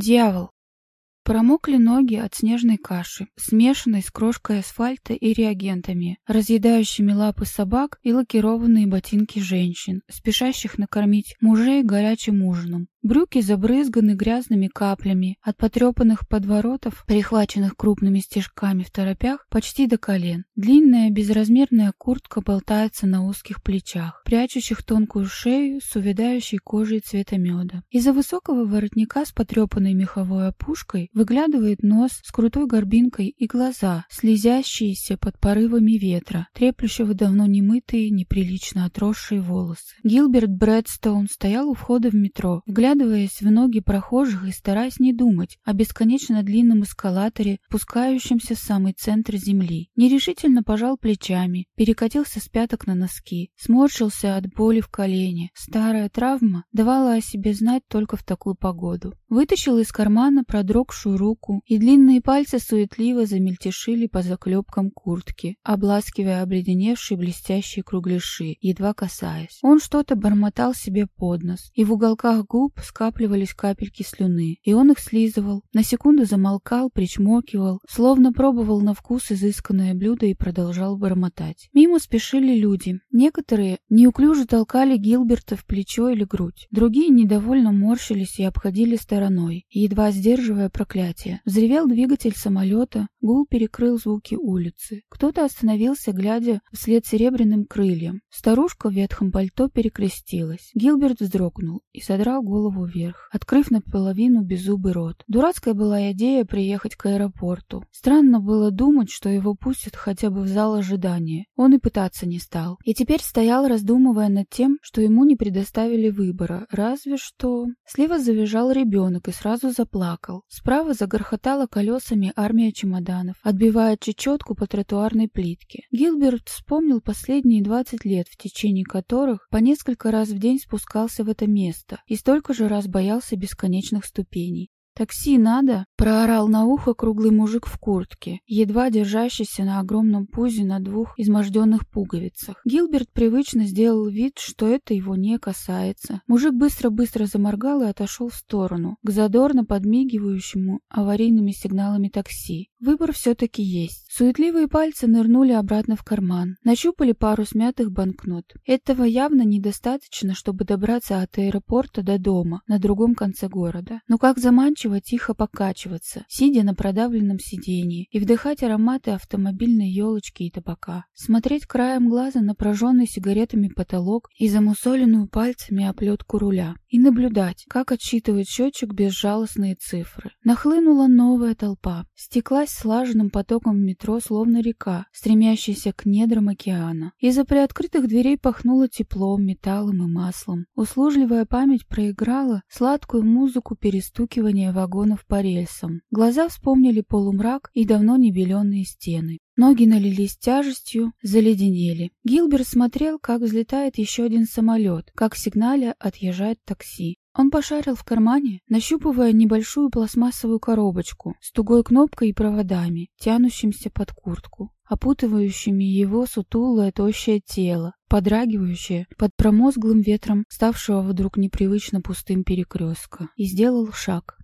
Дьявол. Промокли ноги от снежной каши, смешанной с крошкой асфальта и реагентами, разъедающими лапы собак и лакированные ботинки женщин, спешащих накормить мужей горячим ужином. Брюки забрызганы грязными каплями, от потрепанных подворотов, прихваченных крупными стежками в торопях, почти до колен. Длинная безразмерная куртка болтается на узких плечах, прячущих тонкую шею с увядающей кожей цвета меда. Из-за высокого воротника с потрепанной меховой опушкой выглядывает нос с крутой горбинкой и глаза, слезящиеся под порывами ветра, треплющего давно немытые, неприлично отросшие волосы. Гилберт Брэдстоун стоял у входа в метро, вглядываясь вглядываясь в ноги прохожих и стараясь не думать о бесконечно длинном эскалаторе, спускающемся в самый центр земли. Нерешительно пожал плечами, перекатился с пяток на носки, сморщился от боли в колене. Старая травма давала о себе знать только в такую погоду. Вытащил из кармана продрогшую руку, и длинные пальцы суетливо замельтешили по заклепкам куртки, обласкивая обледеневшие блестящие кругляши, едва касаясь. Он что-то бормотал себе под нос, и в уголках губ скапливались капельки слюны, и он их слизывал. На секунду замолкал, причмокивал, словно пробовал на вкус изысканное блюдо и продолжал бормотать. Мимо спешили люди. Некоторые неуклюже толкали Гилберта в плечо или грудь. Другие недовольно морщились и обходили стороной, едва сдерживая проклятие. Взревел двигатель самолета, гул перекрыл звуки улицы. Кто-то остановился, глядя вслед серебряным крыльям. Старушка в ветхом пальто перекрестилась. Гилберт вздрогнул и содрал голову голову вверх, открыв наполовину беззубый рот. Дурацкая была идея приехать к аэропорту. Странно было думать, что его пустят хотя бы в зал ожидания. Он и пытаться не стал. И теперь стоял, раздумывая над тем, что ему не предоставили выбора, разве что... Слева завизжал ребенок и сразу заплакал. Справа загорхотала колесами армия чемоданов, отбивая чечетку по тротуарной плитке. Гилберт вспомнил последние 20 лет, в течение которых по несколько раз в день спускался в это место, и столько же раз боялся бесконечных ступеней. «Такси надо?» — проорал на ухо круглый мужик в куртке, едва держащийся на огромном пузе на двух изможденных пуговицах. Гилберт привычно сделал вид, что это его не касается. Мужик быстро-быстро заморгал и отошел в сторону, к задорно подмигивающему аварийными сигналами такси. Выбор все-таки есть. Суетливые пальцы нырнули обратно в карман, нащупали пару смятых банкнот. Этого явно недостаточно, чтобы добраться от аэропорта до дома на другом конце города. Но как заманчиво тихо покачиваться, сидя на продавленном сиденье и вдыхать ароматы автомобильной елочки и табака. Смотреть краем глаза на прожженный сигаретами потолок и замусоленную пальцами оплетку руля. И наблюдать, как отсчитывает счетчик безжалостные цифры. Нахлынула новая толпа. Стеклась слаженным потоком в метро словно река, стремящаяся к недрам океана. Из-за приоткрытых дверей пахнуло теплом, металлом и маслом. Услужливая память проиграла сладкую музыку перестукивания вагонов по рельсам. Глаза вспомнили полумрак и давно небеленные стены. Ноги налились тяжестью, заледенели. Гилберт смотрел, как взлетает еще один самолет, как в сигнале отъезжает такси. Он пошарил в кармане, нащупывая небольшую пластмассовую коробочку с тугой кнопкой и проводами, тянущимся под куртку, опутывающими его сутулое тощее тело, подрагивающее под промозглым ветром, ставшего вдруг непривычно пустым перекрестка, и сделал шаг.